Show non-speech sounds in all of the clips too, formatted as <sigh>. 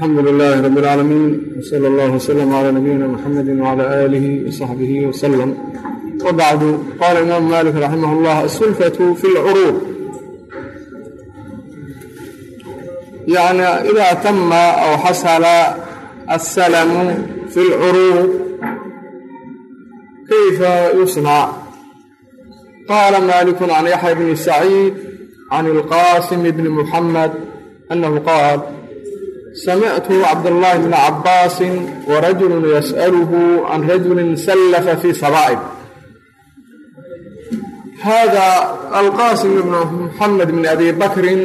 alxamdu lilahi rab اlcaalamiin wsala allah wslm cla nabiyina mxamedi wcla alihi wsaxbihi wslm wbacdu qala imaamu malik raximah اllah asulfatu fi lcuruud yani ida tama aw xasala aلsalmu fi اlcuruud kayfa yusnac qala malik can yaxya bni saciid can اlqasim bni muxamed anahu qaal samictu cabdاllaahi bna cabbaasi warajulu yasأalhu can rajuli sallafa fii sabaa'ib hada alqaasim ibn muxamed bn abi bakrin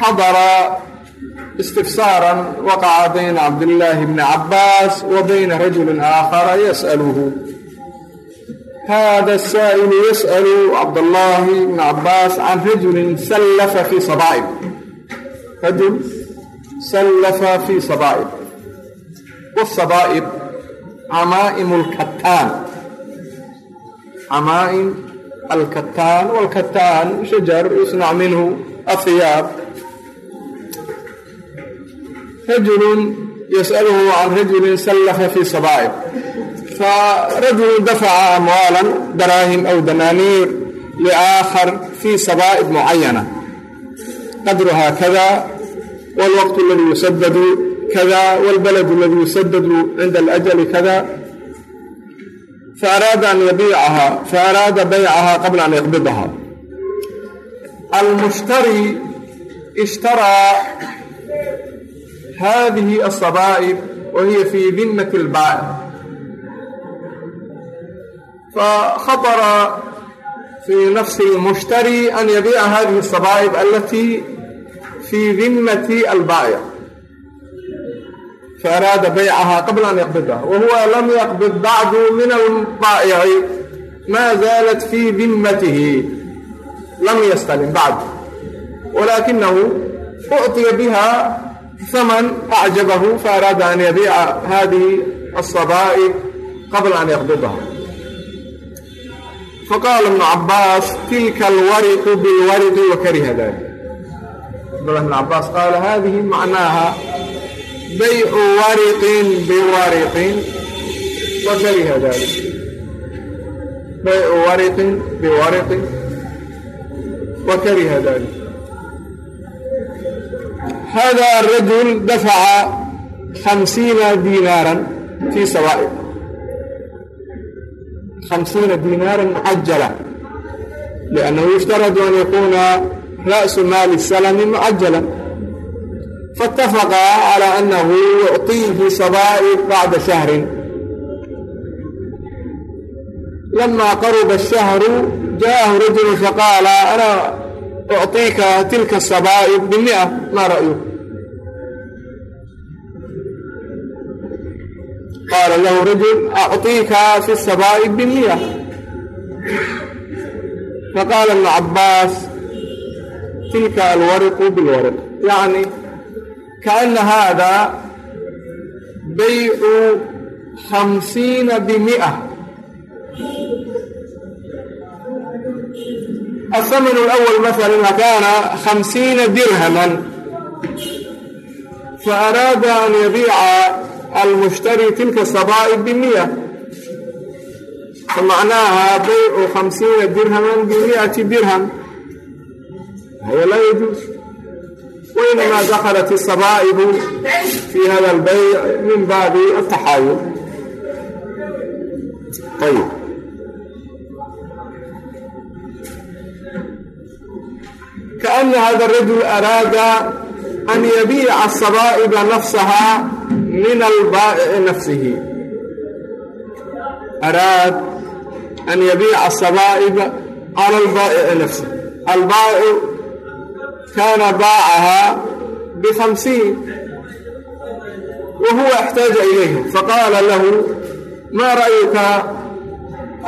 xadara istifsaaran waqaca bayna cabdillaahi bni cabbaas wa bayna rajulin aakhara yas'aluhu hada asaa'ilu yas'alu cabdallaahi bni cabbaas can rajulin sallafa fii sabaa'ib rajul sallafa fi sabaa'ib wالsabaa'ib camaa'im اlkataan camaa'im alkataan wاlkataan shajar yusnac minhu ahiyaab rajulu yasأlhu can rajuli sallafa fi sabaa'ib farajulu dafaca amwaala daraahim aw danaaniir liaakhar fi sabaa'ib mucayana qadruha kada wاlwaqt اladii yusadadu kada wاlbalad اladii yusadadu cinda alأjali kada faaraada an yabiicaha faaraada baycaha qabla an yaqbidaha almushtari ishtaraa hadihi الصabaa'ib wa hiya fi dimat اlbaa'ic fahaطra fi nafsi اlmushtari an yabiica hadihi الصabaa'ib alati fii dimmati albaa'ic faaraada baycahaa qabla an yaqbida wahuwa lam yaqbid bacdu min albaa'ici maa zaalat fii dimmatihi lam yastalin bacdu walaakinahu ucطiya biha haman acjabahu faaraada an yabiica hadihi asabaa'ic qabla an yaqbidaha faqaala ibnu cabaas tilka alwariqu bilwariqi wakariha dalik abdullah bn cabaas qaala haadihi macnaaha baycu wariqin biwariqin fakariha dalik baycu wariqin biwariqin fakariha dalik hada rajul dafaca hamsiina diinaaran fii sawaa'iq hamsiina diinaaran mucajala liannahu yushtaradu an yakuuna ra'su maali salami mucajalan faitafaqaa calaa annahu yuctiihi sabaa'iq bacda shahrin lamaa qaruba ashahru jaa'ahu rajulun faqaala ana ucطiika tilka asabaa'iq bimia maa ra'yuk qaala lahu rajul acطiika fi asabaa'iq bimiya faqaala ibnu cabaas tilka alwariqu bilwariq. Yacni kaana haada baycu khamsiina bimia. Aلthamin اlأwl maala kaana khamsiina dirhama faaraada an yabiica almushtari tilka sabaa'ib bimiya famacnaaha baycu khamsiina dirhaman bimiati dirham. هذا لا يجوز وإنما دخلت الصبائب في هذا البيع من باب التحايل طيب كأن هذا الرجل أراد أن يبيع الصبائب نفسها من البائع نفسه أراد أن يبيع الصبائب على البائع نفسه البائع kaana baacahaa bihamsiin wahuwa axtaaja ilayha faqaala lahu maa ra'yuka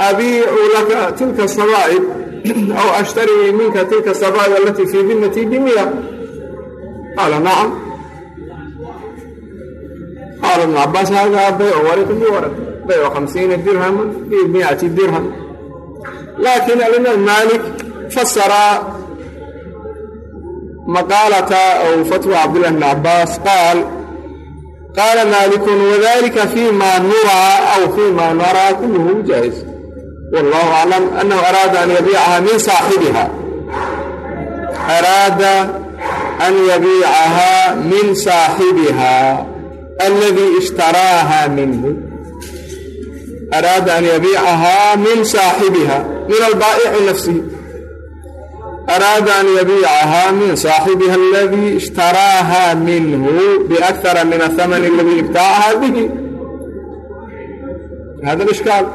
abiicu laka tilka sabaa'ib aw ashtarii minka tilka sabaa'ib alatii fii binnatii bimiya qaala nacam qaala ibnu cabbaas haadaa baycu wariqi biwaraq baycu hamsiina dirhaman bimiati dirham laakiin alimaam maalik fasaraa maqaalata aw fatwa cabdulahi bn cabaas qaal qaala maalikun wadalika fima nuraa aw fima naraa. Kulluhu jaa'iz wallahu aclam anahu araada an yabiicaha min saaxibiha araada an yabiicahaa min saaxibiha aladii ishtaraaha minhu. Araada an yabiicahaa min saaxibiha min albaa'ici nafsihi araada an yabiicahaa min saaxibiha aladii ishtaraaha minhu biakara min ahaman aladii ibtaacaha bihi hada ishkaal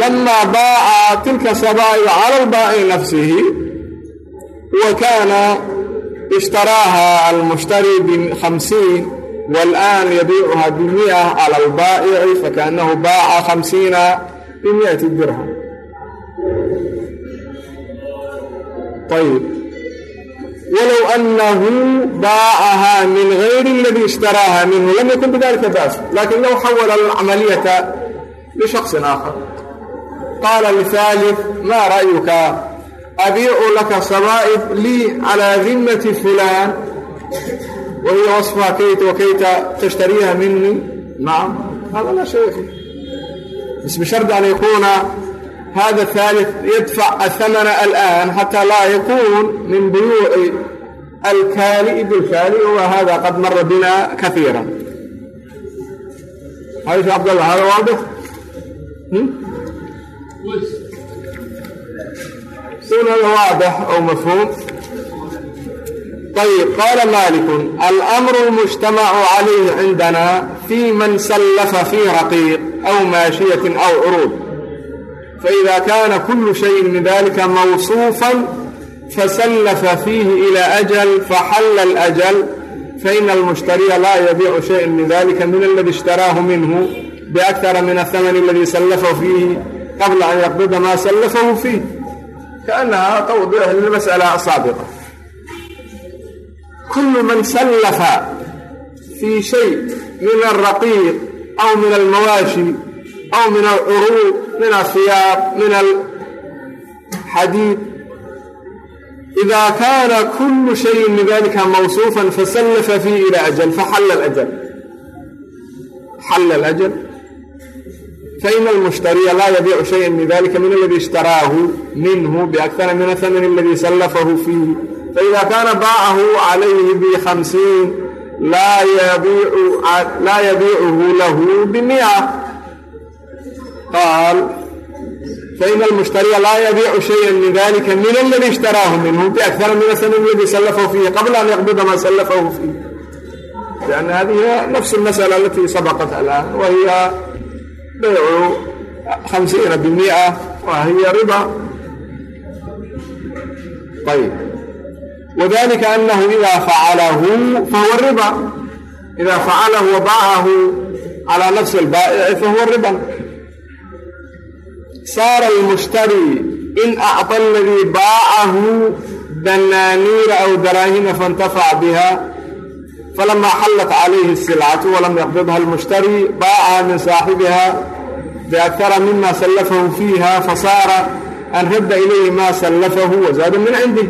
lamaa baaca tilka sabaa'iba cala lbaa'i nafsihi wa kaana ishtaraaha almushtari bihamsiin waاlآan yabiicuha bimi'a cala albaa'ici fakaanahu baaca khamsiina bimiati dirham ayb walow anahu baa'ahaa min gayri اladii ishtaraaha minhu lam yakun bidalika baas laakiin low xawala alcamaliyata lishaksin aakhar qaala lihaalif maa ra'yuka abiicu laka sabaa'if lii calaa dimati fulaan wahiya wasfaha kayta wakayta tashtariiha minii nacam hada laa shay isbishardi an yakuuna بس بشرط أن يكون هذا الثالث يدفع الثمن الآن حتى لا يكون من بيوع الكالئ بالكالئ وهذا قد مر بنا كثيرا هذا عبد الله هذا واضح؟ هنا واضح أو مفهوم طيب قال مالك الأمر المجتمع عليه عندنا في من سلف في رقيق أو ماشية أو عروض فإذا كان كل شيء من ذلك موصوفا فسلف فيه إلى أجل فحل الأجل فإن المشتري لا يبيع شيء من ذلك من الذي اشتراه منه بأكثر من الثمن الذي سلفه فيه قبل أن يقبض ما سلفه فيه كأنها توضيح للمسألة السابقة كل من سلف في شيء من الرقيق أو من min asiyaab min alxadiid ida kaana kulu shayin min dalika mawsuufan fasallafa fiih ila ajal faxalla lajal xalla alajal faina almushtariya laa yabiicu shayan min dalika min aladi ishtaraahu minhu biakara min athaman aladi sallafahu fiihi faida kaana baacahu calayhi bihamsiin laa yabiicuhu lahu bimia qaal faina almushtariya laa yabiicu shayan min dalika min aladi ishtaraahu minhu biakara min asanm ladi sallafahu fiihi qabla an yaqbida maa sallafahu fiih yani hadihi nafs almasala alatii sabaqat alaan wa hiya baycu hamsiina bimia wa hiya riba ayb wadalika anahu ida facalahu fahuwa riba ida facalahu wa baacahu calaa nafsi albaa'ici fahuwa riban saara almushtari in acطa aladii baacahu danaaniira aw daraahima faintafaca biha falamaa xallat calayhi silcatu walam yaqbidha almushtari baacaha min saaxibiha biakara mima sallafahu fiiha fasaara an radda ilayhi maa sallafahu wazaada min cindih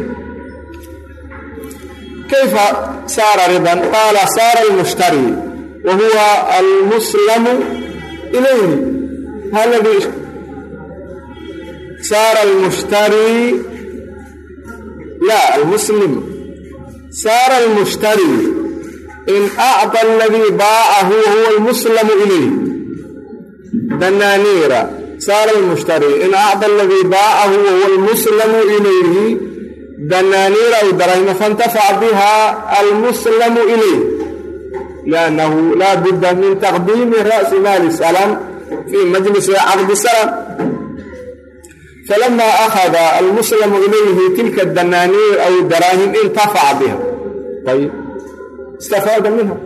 kayfa saara ridan qaala saara almushtari wa huwa almuslamu ilayhi saara almushtari laa almuslim saara almushtari in acطa aladii baacahu huwa almuslamu ilayh danaaniira saara almushtari in acطa aladii baacahu wahuwa almuslamu ilayhi danaaniira aw darahima faintafaca biha almuslamu ilayh liannahu laa budda min taqdiimi ra'si maali salam fii majlisi caqdi salam falamaa akhada almuslamu ilayhi tilka danaaniir aw daraahim intafaca biha ayb istafaada minha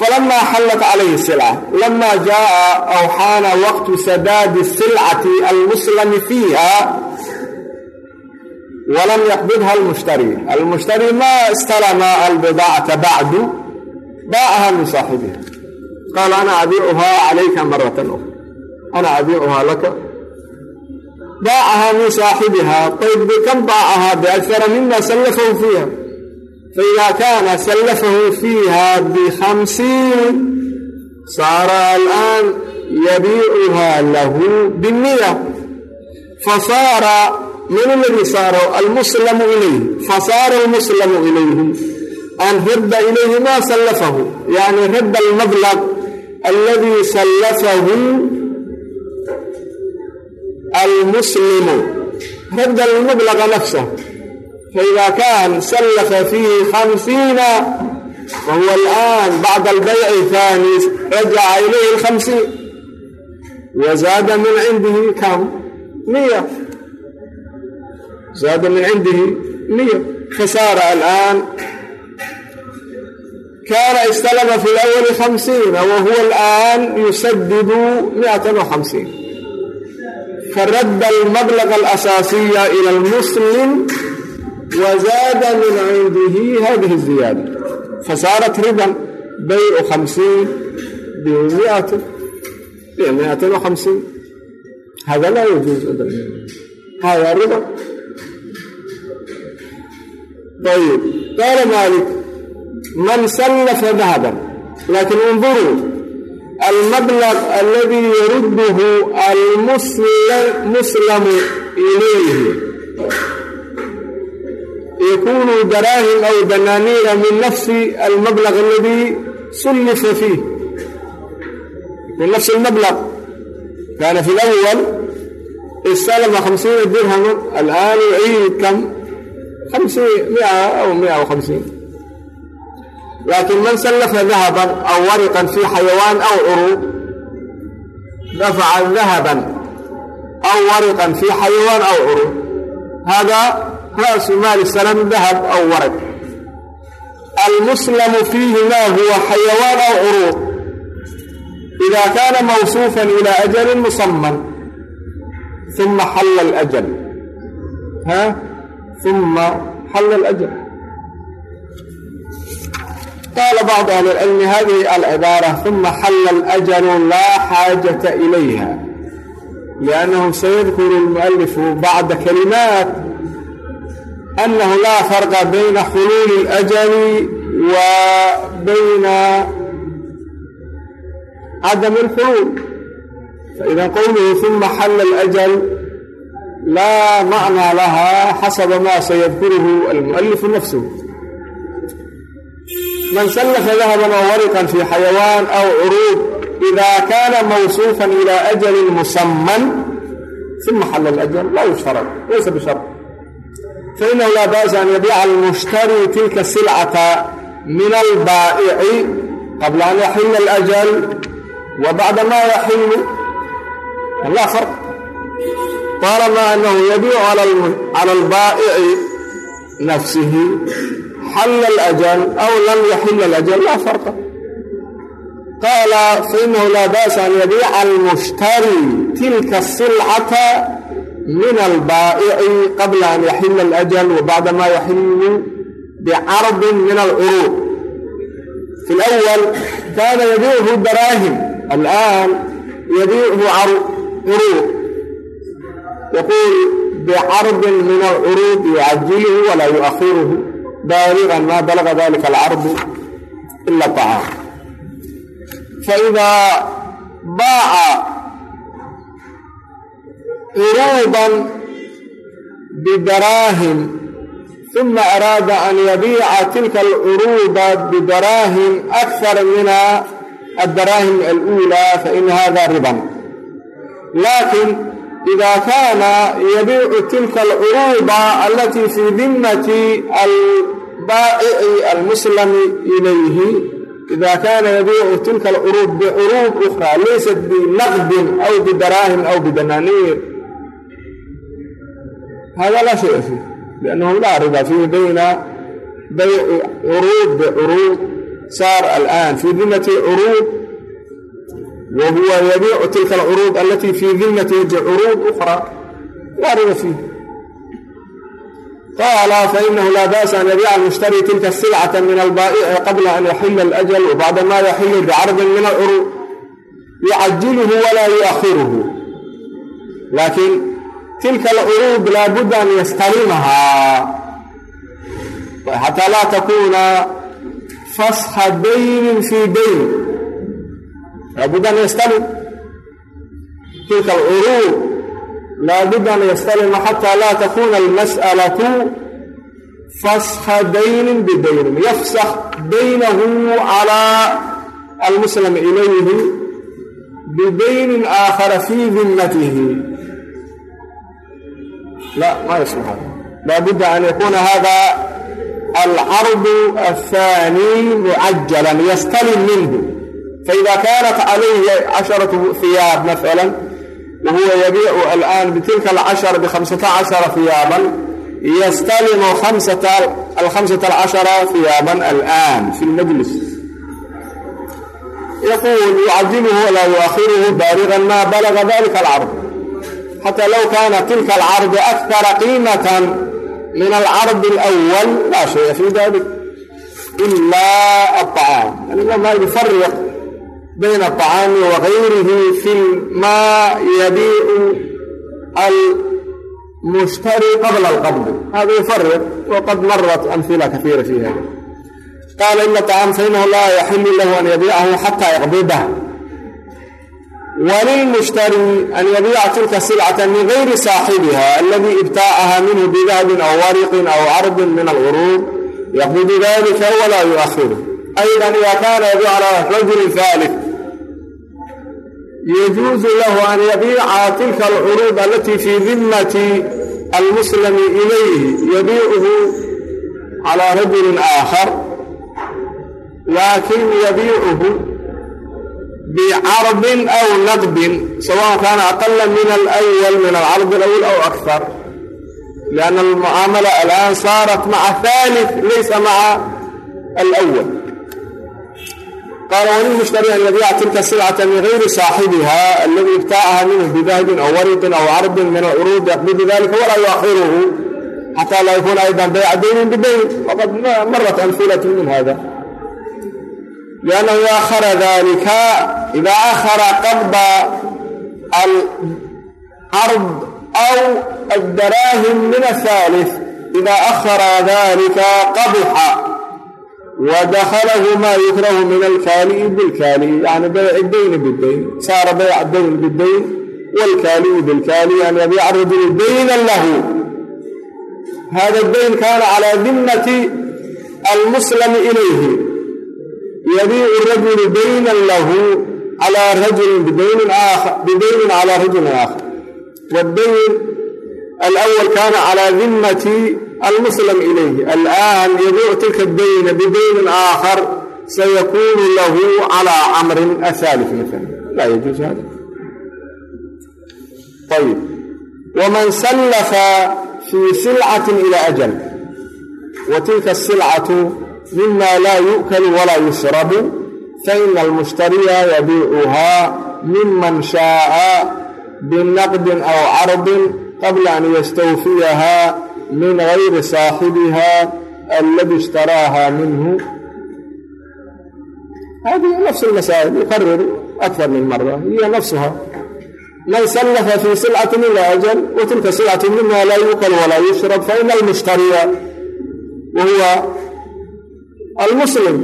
falamaa xallat calayhi silca lamaa jaaa aw xaana waqtu sadaadi silcati almuslami fiiha walam yaqbidha almushtari almushtari maa istalama albidaacata bacdu baacaha min saaxibiha qaala ana abiicuhaa calayka maratan ukhra ana abiicuhaa laka baa ahaa min saaxibihaa qaybbi kan baa ahaa biakara mima sallafahu fiiha faidaa kaana sallafahu fiiha bihamsiin saara alaan yabiicuhaa lahu binniya fasaara man ladii saaro almuslamu ilayh fasaara almuslamu ilayhim an radda ilayhi maa sallafahu yani radda almablaq aladii sallafahu almuslimu radda almublaqa nafsa faidaa kaan sallafa fiihi hamsiina fahuwa alaan bacda albayci haani rajaca ilayhi alhamsiin wazaada min cindihi kam niya zaada min cindihi niya khasaara alaan kaana istalaba fi lawali hamsiina wa huwa alaan yusaddidu miatan wa hamsiin faradda almablag alasaasiya ila almuslim wazaada min cindihi hadihi ziyaada fasaarat riban baycu hamsiin bimiatin bimiatin wahamsiin hada laa yajuuz hada riban ayb qaala maalik man sallafa dahaban laakiin unduruu almablaq aladii yarudduhu almuslamu ilayhi yakunu daraahim aw danaaniira min nafsi almablaq aladii sullifa fiih min nafsi almablaq kaana fi lawal isalama hamsiina dirhaman alaan uciid kam hamsiin mia aw mia wa hamsiin من سلف ذهبا أو ورقا في حيوان أو عروض دفع ذهبا أو ورقا في حيوان أو عروض هذا رأس مال السلام ذهب أو ورق المسلم فيه ما هو حيوان أو عروض إذا كان موصوفا إلى أجل مصمم ثم حل الأجل ها ثم حل الأجل قال qaala bacdu ahli ilcilmi hadihi alcibaara uma xalla alajalu laa xaajata ilayha liannahu sayadkuru lmu'alifu bacda kalimaat annahu laa farqa bayna xuluuli اlajali wa bayna cadami alxuluul faida qowluhu uma xalla alajal laa macnaa laha xasaba ma sayadkuruhu almu'alifu nafsuh man sallafa dahaban oo wariqan fii xayawaan aw curuub ida kaana mawsuufan ilaa ajalin musaman uma xala alajal laa yushtarad laysa bishar fainahu laa ba'sa an yablaca almushtari tilka silcata min albaa'ici qabla an yaxila alajal wa bacda ma yaxilu laa farq طaalamaa anahu yabiicu cala albaa'ici nafsihi xala alajal aw lam yaxila alajal laa farqa qaala fainahu laa ba'sa an yabiica almushtari tilka asilcata min albaa'ici qabla an yaxila alajal wa bacdamaa yaxilu bicardin min alcuruud fi lawal kaana yabiichu daraahim alaan yabiichu curuud yaquul bicardin min alcuruud yucajilhu walaa yuahiruhu baaligan maa balaga dalika alcardu ila acaam faidaa baaca curuudan bidaraahim uma araada an yabiica tilka alcuruuda bidaraahim akhar min adaraahim alulaa fain hada riban. Laakiin إida kaana yabiicu tilka alcuruuba alatii fii dimati albaa'ici almuslami ilayhi ida kaana yabiicu tilka alcuruub bicuruub ukhraa laysat binaqdin aw bidaraahim aw bidananiir hada laa shaya fiih liannahu laa rida fiihi bayna bayci curuub bicuruub saar alaan fii dimati curuub whuwa yabiicu tilka alcuruud alatii fii dimmatihi bicuruud ukhraa wariga fiih qaala fainahu laa ba'sa an yabiica almushtari tilka silcata min albaa'ici qabla an yaxila alajal wbacdamaa yaxilu bicarضin min alcuruud yucajiluhu walaa yuakhiruhu laakiin tilka alcuruud laabudda an yastalimahaa xataa laa takuuna fasxa daynin fii dayn laabudda an yastalim tilka alcuruud laabudda an yastalima xataa laa takuna almas'alatu fasxa daynin bidaynin yafsax daynahu calaa almuslimi ilayhi bidaynin aakhara fii dimmatihi la ma yasmax laabudda an yakuna hada alcardu aلthaani mucajalan yastalim minhu faida kanat calayhi casharatu hiyaab mafala wahuwa yabiicu alaan bitilka alcashara bikhamsata cashara hiyaaban yastalimu alkhamsata alcashara hiyaaban alaan fi lmajlis yaquul yucajiluhu walaa yuakhiruhu baaligan ma balaga dalika alcard xata low kana tilka alcardu akara qiimatan min alcardi alawal laa shaya fi dalik ila aطacaam bayna acaami wa gayrihi fi lmaa yabiicu almushtari qabla alqabdi hada yufariq waqad marat amhila kaiira fi hada qaala ina acaam fainahu laa yaxilu lahu an yabiicahu xataa yaqbidah walilmushtari an yabiica tilka silcata min gayri saaxibiha aladii ibtaacaha minhu bidahabin aw wariqin aw carbin min alguruur yaqbidu dalika walaa yuahiru aydan ida kaana yabiicu calaa rajulin aalif yajuusu lahu an yabiica tilka alcuruud alatii fii dimmati almuslimi ilayhi yabiicuhu calaa rajulin aakhar laakin yabiicuhu bicardin aw naqdin sawaan kaana aqala min alwal min alcardi alawal aw akar lianna almucaamala alaan saarat maca thalif laysa maca alwal مع الأول قال وللمشتري أن يبيع تلك السلعة من غير صاحبها الذي ابتاعها منه بذهب أو ورق أو عرض من العروض يقبض ذلك ولا يؤخره حتى لا يكون أيضا بيع دين بدين وقد مرت أمثلة من هذا لأنه إذا أخر ذلك إذا أخر قبض العرض أو الدراهم من الثالث wadaklahu maa yukrahu min alkaali'i bilkaali'i yani bayc dayni bidayn saara bayc dayn bidayn wlkaali'i bilkaali'i an yabyac rajulu daynan lahu hada dayn kaana calaa dimati almuslami ilayhi yabiicu rajulu daynan lahu calaa rajulin bidaynin calaa rajulin aakhar wadayn alawal kaana calaa dimati almuslam ilayhi alaan yaductika dayna bidaynin aakhar sayakuunu lahu calaa camrin ahaali maala laa yajuusu hada ayb waman sallafa fii silcatin ilaa ajal wa tilka asilcatu mima laa yu'kalu walaa yushrabu faina almushtariya yabiicuhaa miman shaaa binaqdin aw cardin qabla an yastawfiyahaa min gayri saaxibiha aladi ishtaraaha minhu. Hadihi nafs اlmasaail yuqarr akar min mara hiya nafsuha. Man sallafa fi silcati minha ajal wa tilka silcatu minha laa yuqal walaa yushrab faina almushtariya wa huwa almuslim.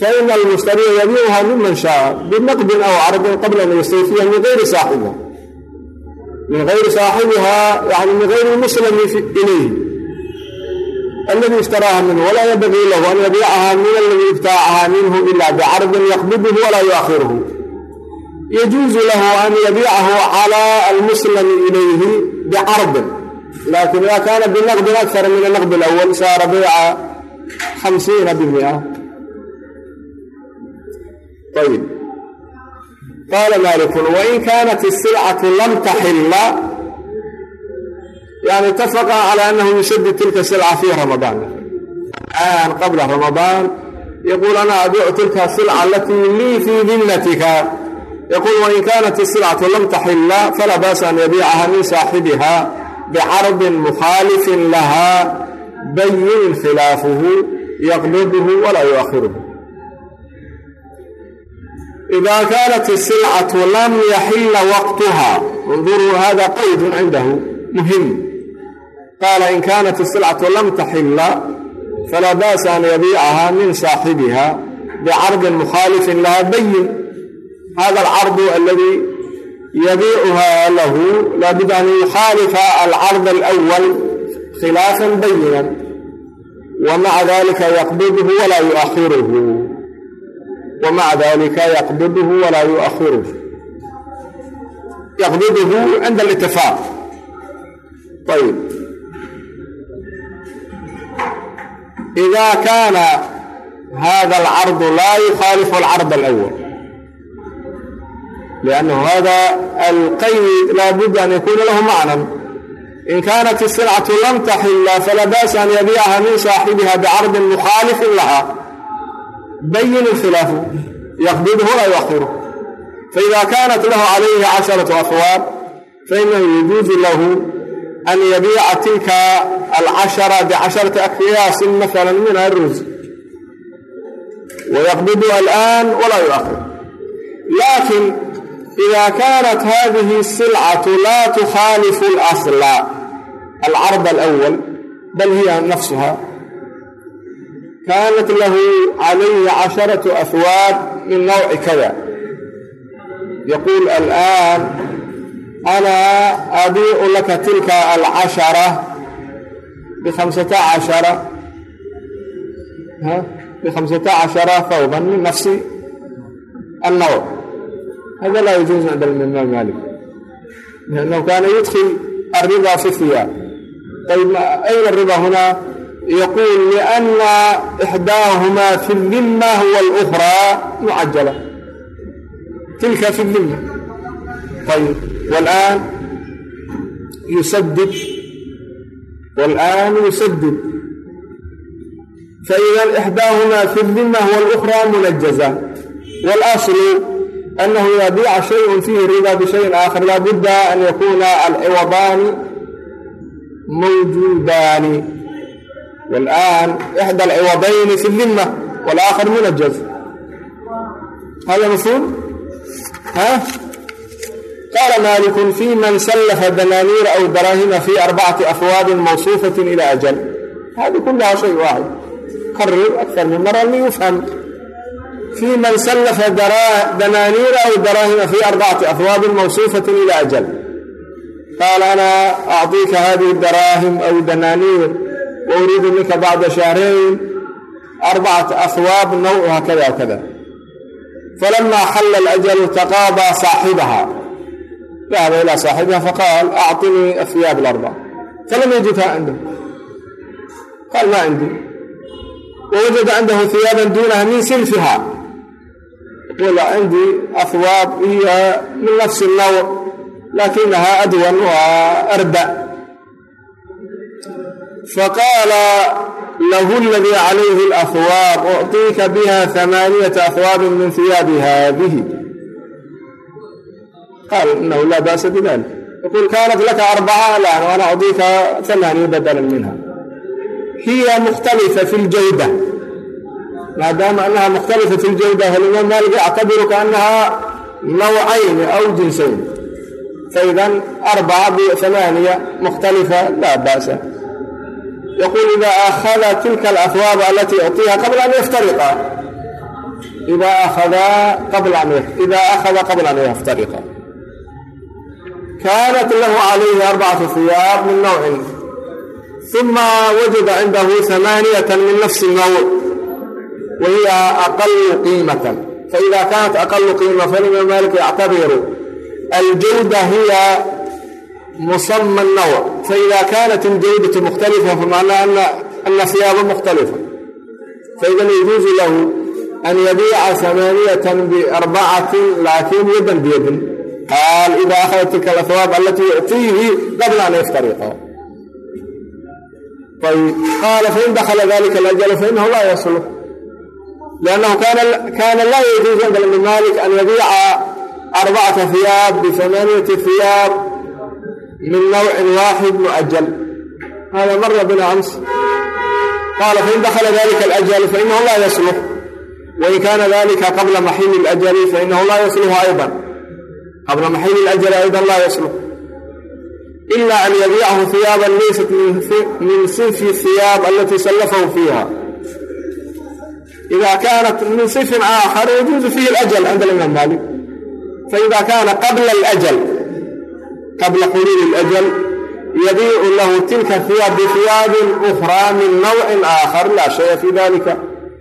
Faina almushtariya yabiicuha miman shaaa binaqdin aw cardin qabla an yastayfiya min gayri saaxibiha min ayri saaxibihaa yani min hayri muslimi ilayhi alladii iftaraaha minhu walaa yabagii lahu an yabyacaha min aladii ibtaacaha minhu ilaa bicarضin yaqbiduhu walaa yuahiruhu yajuuzu lahu an yabyacahu calaa almuslimi ilayhi bicarضin laakin idaa kaana binaqdin akara min anaqd alawal saara bayca hamsiina bimia qaala maalikun wain kaanat isilcatu lam taxilla yani itafaqa calaa annahu yushaddid tilka silca fii ramadaan an qabla ramadaan yaquul ana abiicu tilka silca alatii lii fii dillatika yaquul wain kaanat isilcatu lam taxilla falaa baasa an yabiicaha min saaxibiha bicarضin mukhaalifin lahaa bayin khilaafuhu yaqbidhu walaa yuakhiruhu بين خلافه يقبضه ولا يؤخره إذا كانت السلعة لم يحل وقتها انظروا هذا قيد عنده مهم قال إن كانت السلعة لم تحل فلا بأس أن يبيعها من صاحبها بعرض مخالف لها بين هذا العرض الذي يبيعها له لابد أن يخالف العرض الأول خلافا بينا ومع ذلك يقبضه ولا يؤخره يقبضه عند الاتفاق طيب إذا كان هذا العرض لا يخالف العرض الأول لأنه هذا القيد لا بد أن يكون له معنى إن كانت السلعة لم تحل فلا بأس أن يبيعها من صاحبها بعرض مخالف لها bayin khilaafu yaqbidhu aw yuakhiru faida kaanat lahu calayhi casharatu afwaab fainahu yajuuzu lahu an yabiica tilka alcashara bicasharati akiyaasin maala min arus wayaqbidu alaan walaa yuakhir laakin ida kaanat hadihi silcatu laa tukhaalifu اlasla alcarb alwal bal hiya nafsuha كانت له عليه عشرة أثواب من نوع كذا يقول الآن أنا أبيع لك تلك العشرة بخمسة عشر ها بخمسة عشر ثوبا من نفس النوع هذا لا يجوز عند الإمام مالك لأنه كان يدخل الربا في الثياب طيب أين الربا هنا يقول لأن إحداهما في الذمة والأخرى معجلة تلك في الذمة طيب والآن يسدد والآن يسدد فإذا إحداهما في الذمة والأخرى منجزة والأصل أنه يبيع شيء فيه ربا بشيء آخر لا بد أن يكون العوضان موجودان والآن إحدى العوضين في الذمة والآخر منجز هذا مفهوم؟ ها؟ قال مالك في من سلف دنانير أو دراهم في أربعة أفواد موصوفة إلى أجل هذه كلها شيء واحد قرر أكثر من مرة ليفهم في من سلف دنانير أو دراهم في أربعة أفواد موصوفة إلى أجل قال أنا أعطيك هذه الدراهم أو دنانير wa uriidu minka bacda shahrayn arbacata ahwaab naw hakada hakada falamaa xalla alajalu taqaadaa saaxibaha dahaba ilaa saaxibiha faqaal acطinii afyaab larbac falam yajidha cindahu qaal maa cindi wawajada cindahu hiyaaban duunaha min silfiha qila cindii ahwaab iyo min nafsi nawr laakinahaa adwan waa arba الذي عليه الأثواب أعطيك بها ثمانية أثواب من ثياب هذه قال إنه لا بأس بذلك يقول كانت لك أربعة لا وأنا أعطيك ثمانية بدلا منها هي مختلفة في الجودة ما دام أنها مختلفة في الجودة فالإمام مالك يعتبر كأنها نوعين أو جنسين فإذا أربعة بثمانية مختلفة لا بأس يقول yaquul ida akhada tilka alafwaaba alatii uctiiha qabla an yaftariqa ida ahadaa qablida akhada qabla an yaftariqa kaanat lahu calayhi arbacatu hiyaab min nawcin uma wajada cindahu amaaniyatan min nafsi nooc wa hiya aqalu qiimatan faida kaanat aqalu qiima falima maalika yactabiru aljilda hiya musamى الnawع faإida kanat اljawdaة mkhtalfa famacnaa ana siyaaba mkhtalfa faإidan yajuuزu lahu an yabiica ثamaaniyaة barbacati laakin yadan biyadin qaal ida akhad tilka aahwaab alatii yucطiihi qabla an yaftariqa qaala fain dakla dalika اlأjl fainahu laa yaslu لأnnahu kana laa yajuuزu cinda mali an yabiica arbacata hiyaab bثamaaniyaة hiyaab linnawcin waaxid muajal hada mara bina ams qaala fain dakala dalika alajalu fainahu laa yaslux wain kaana dalika qabla maxili lajali fainahu laa yasluxu aydan qabla maxili lajali aydan laa yaslux ila an yabiicahu hiyaaban laysat min sinfi hiyaab alatii sallafahu fiiha ida kaanat min sinfin aakhar yajuuzu fiihi alajal cinda alimaam maalik faida kaana qabla alajal qabla xuduudi اlajal yabiicu lahu tilka khiyaab bikhiyaabin ukhraa min nawcin aakhar laa shaya fii dalika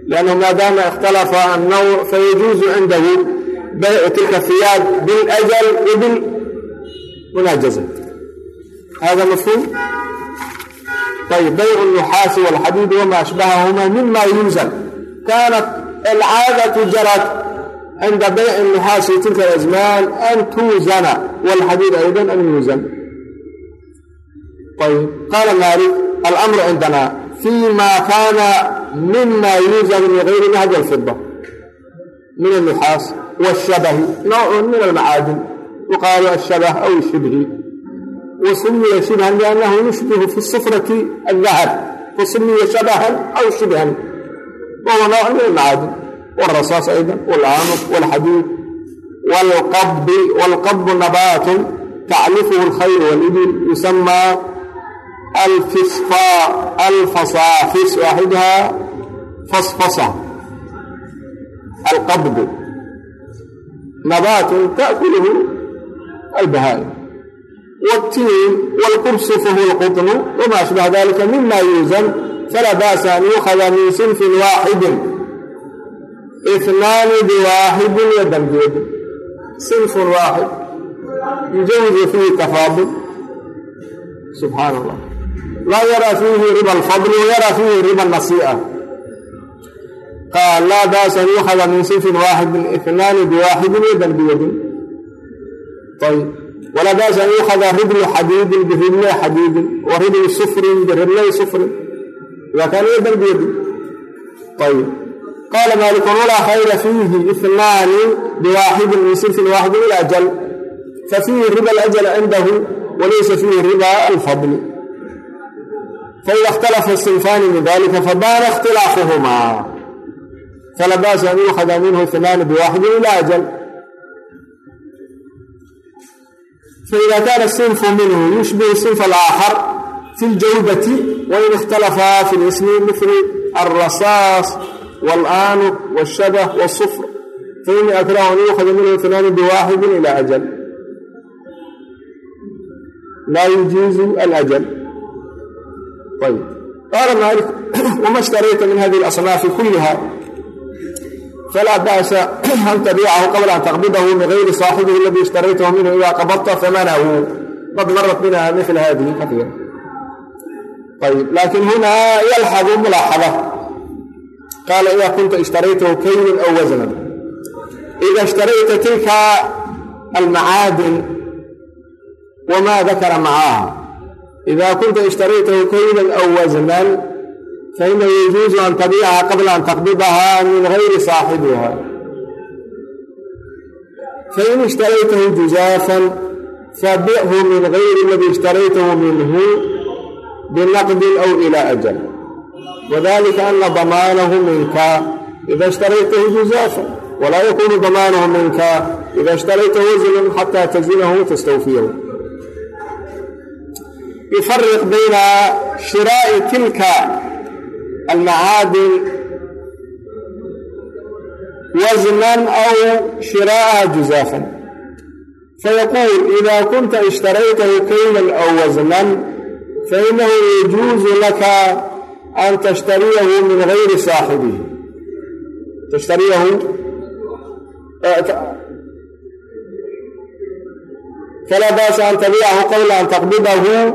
liannahu maadaama ikhtalafa annawc fayajuuzu cindahu baycu tilka khiyaab biاljal wa bilmunaajaza hada mafhuum ayb bayc الnuxaasi wاlxadiid wama ashbahahuma mima yuuzan kaanat alcaadatu jarat cinda bayci nixaasi tilka asmaan an tuuzana wlxadiid aydan an yuuzan qaala maalik almru cindanaa fii ma kaana mima yuuzanu min gayri nahdi alfida min annixaas wاshabahi noocu min almacaadin yuqaalu ashabah aw shibhi wasumiya shibhan liannahu yushbihu fi sufrati adahab fasumiya shabahan aw shibhan wahuwa noocu min almacaadin wاrasaas ayda wاlaanuf wاlxadiid wاlqabbi wاlqabbu nabaatun taclifuhu اlkhayr wاlibil yusamaa alfisfaa alfasaafis waaxidha fasfasa alqabdu nabaatun taأkuluhu albahaa'im والتين والقرص فهو القطن وما أشبه ذلك مما يوزن فلا بأس أن يؤخذ من صنف واحد inaani biwaaxidin iyo dambeed sinfun waaxid yujawizu fiihi tafaadul subxaan allah laa yaraa fiihi riba alfadli wayaraa fiihi riba nasii'a qaal laa baasa an yuukhada min sinfin waaxidin inaani biwaaxidin iyo dambiyadin ayb walaa baasa an yuukhada ridlu xadiidin biridlay xadiidin wa ridlu sufrin biridlay sufrin idaa kaana iyo dambiyadin ayb مالك ولا خير فيه اثنان بواحد من صنف واحد إلى أجل ففيه ربا الأجل عنده وليس فيه ربا الفضل فإذا اختلف الصنفان من ذلك فبان اختلافهما فلا بأس أن يؤخذ منه اثنان بواحد إلى أجل فإذا كان الصنف منه يشبه الصنف الآخر في الجودة وإن اختلفا في الاسم مثل الرصاص walaanu wshabh wsufr fainii akrahu an yuukhada minhu tnaam biwaaxidin ila ajal laa yujiizu alajal ayb qaala maalik wama shtarayta min hadihi اlasnaafi kuliha falaa ba'sa an tabiicahu qabla an taqbidahu bigayri saaxibihi aladii ishtaraytahu minhu idaa qabadta famanahu qad marat bina mil hadihi kaiira ayb laakin hunaa yalxaqu mulaaxada ملاحظة قال إذا كنت اشتريته كيل أو وزنا إذا اشتريت تلك المعادن وما ذكر معها إذا كنت اشتريته كيلا أو وزنا فإنه يجوز أن تبيعها قبل أن تقبضها من غير صاحبها فإن اشتريته جزافا فبئه من غير الذي اشتريته منه بنقد أو إلى wadalika ana damaanahu minka ida shtaraytahu juzaafa walaa yakunu damaanahu minka ida shtaraytahu wazinan xataa tazilahu watastawfiyahu yufariq bayna shiraa'i tilka almacaadin waznan aw shiraa'aha juzaafan fayaquul ida kunta ishtaraytahu kaylan aw waznan fainahu yajuuzu laka لك أن تشتريه من غير صاحبه تشتريه فلا بأس أن تبيعه قبل أن تقبضه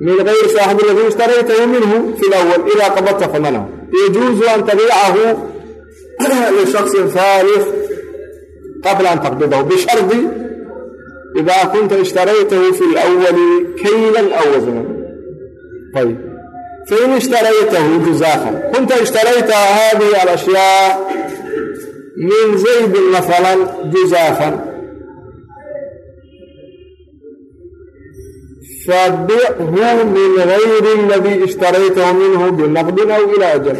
من غير صاحب الذي اشتريته منه في الأول إذا قبضت ثمنه يجوز أن تبيعه لشخص ثالث قبل أن تقبضه بشرط إذا كنت اشتريته في الأول كيلا أو وزنا طيب فإن اشتريته جزافا كنت اشتريت هذه الأشياء من زيد مثلا جزافا فبئه من غير الذي اشتريته منه بنقد أو إلى أجل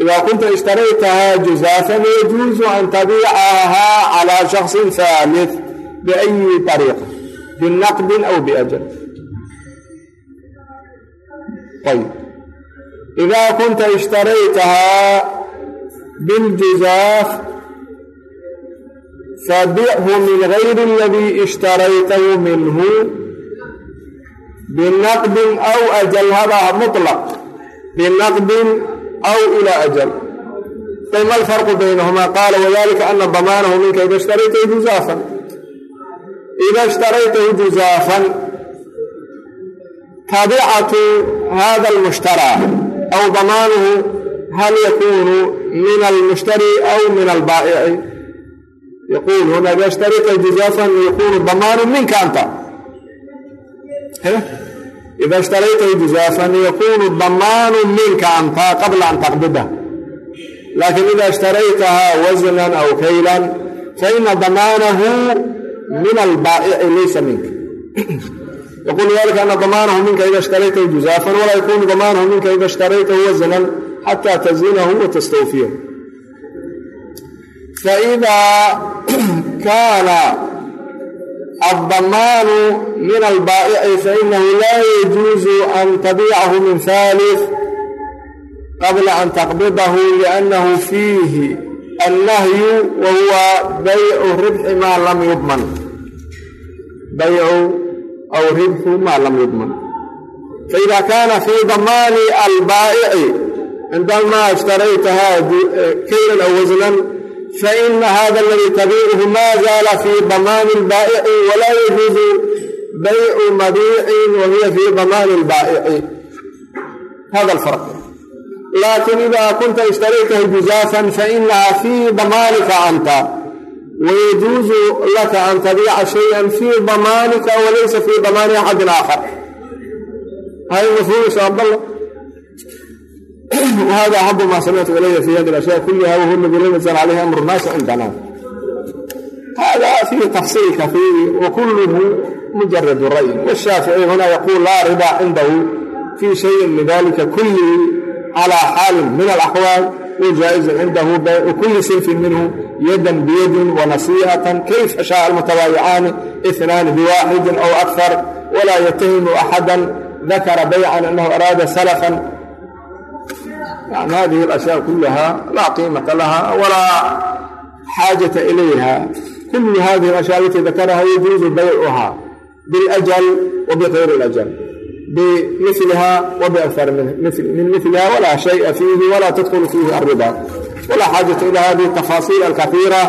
إذا كنت اشتريتها جزافا يجوز أن تبيعها على شخص ثالث بأي طريقة بالنقد أو ayb idaa kunta ishtaraytahaa biljizaaf fabichu min gayri aladii ishtaraytahu minhu binaqdin aw ajal habaah mutlaq binaqdin aw ilaa ajal ayb alfarqu baynahumaa qaala wadalika ana damaanahu minka ida ishtaraytahu juzaafan ida ishtaraytahu juzaafan taabicatu hada almushtaraa aw damaanuhu hal yakunu min almushtari aw min albaa'ici yaquul huna idashtarita juzafan yakunu damaanu minka anta ida shtarayta juzafan yakunu damaanu minka anta qabla an taqbida laakiin ida ishtaraytaha wasnan aw kaylan faina damaanahu min albaa'ici laysa minka yquul dalika ana damaanahu minka ida shtaraytahu juzaafan walaa yakunu damaanahu minka ida shtaraytahu wasanan xataa tasinahu wa tastawfiyahu faidaa kaana addamaanu min albaa'ici fainahu laa yajuuzu an tabiicahu min haalif qabla an taqbidahu liannahu fiihi annahyu wa huwa baycu ribxi maa lam yudman baycu aw ribxu maa lam yudman faidaa kaana fii damaani albaa'ici cindamaa ishtaraytahaa kaylan aw wasnan faina hada aladii tabiicuhu maa zaala fii damaani albaa'ici walaa yajuuzu baycu mabiicin wa hiya fii damaani albaa'ici hada alfarq laakin idaa kunta ishtaraytahu juzaafan fainaha fii damaanika anta wayajuuzu laka an tabiica shayan fii damaanika walaysa fii damaani axadin aakhar hada axabu maa samictu ilaya fi hadi ashya kuliha wahuna bilanazal calayhi amru naasi cindana hada fiihi tafsiil kaiiri wa kuluhu mujaradu ra'yi washaafici huna yaquul laa riba cindahu fii shayin min dalika kulihi calaa xaalin min alaxwaal وjaaئز cindahu baycu kuli sinfi minhu yadan biyadin وnasiئaة kayfa shaء الmuتabaayicaani اثناan bwaaxidi aw أkثar wlaa yتahimu أxada dakra baycan أnahu araada slفا hadihi اlأشhyاء kulaha laa qiimata laha walaa xaajaةa ilayha kul hadihi اlأشhyاء alati dakaraha yajuuزu baycuha bاlأjل وbغayr اlأjل bimilihaa wa biakar min miliha walaa shaya fiihi walaa tadkulu fiihi arida walaa xaajata ilaa hadihi tafaasiil alkaiira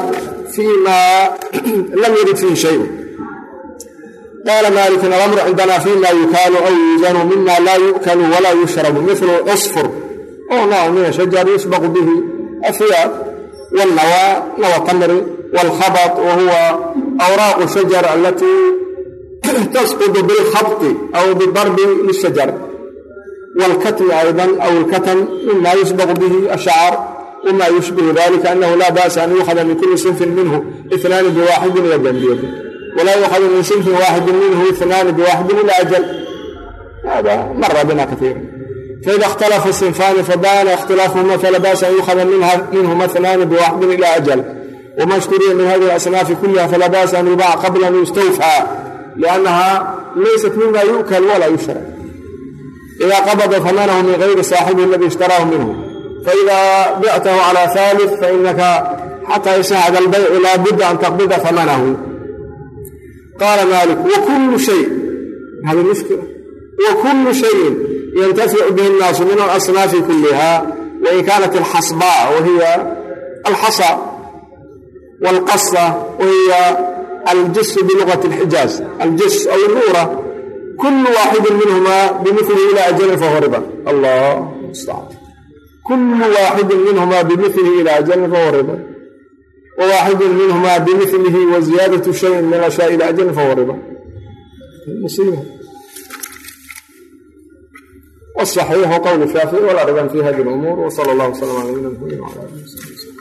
fii maa lam yarid fiihi shay qaala maalikin alamru cindana fii ma yukaalu aw yuusanu mima laa yu'kalu walaa yushrabu milu cusfur oo nooc min ashajar yusbaqu bihi afiyaab wاlnawaa nawa tamri wاlkhabat wa huwa awraaqu shajar alatii والخبط <clears throat> وهو أوراق الشجر التي تسقط بالخبط أو بالضرب للشجر والكتم أيضا أو الكتم مما يسبق به الشعر وما يشبه ذلك أنه لا بأس أن يؤخذ من كل صنف منه اثنان بواحد يدا بيد ولا يؤخذ من صنف واحد منه اثنان بواحد إلى أجل هذا مر بنا كثيرا فإذا اختلف الصنفان فبان اختلافهما فلا بأس أن يؤخذ منها منهما اثنان بواحد إلى أجل وما اشتري من هذه الأصناف كلها فلا liannahaa laysat mima yukal walaa yushra idaa qabada famanahu min gayri saaxibihi aladii ishtaraahu minhu faidaa bictahu calaa haalif fainaka xataa yashahad albaycu laa budda an taqbida famanahu qaala maalik wakullu shay hada mushkila wakullu shayin yantaficu bihi annaasu min alasnaafi kulliha wain kaanat alxasbaa wahiya alxasa walqasa wahiya aljas biluati xijaaz aljas aw nuura kulu waaxidin minhumaa bimili ila ajalin fahoriba allah mustaan kulu waaxidin minhumaa bimilihi ilaa ajalin fahoriba waaxidun minhumaa bimilihi wa shayin min ashaa ila ajalin fahoriba والصحيح قول الشافعي والأرغب في هذه الأمور وصلى الله وسلم على نبينا محمد وعلى آله وصحبه وسلم.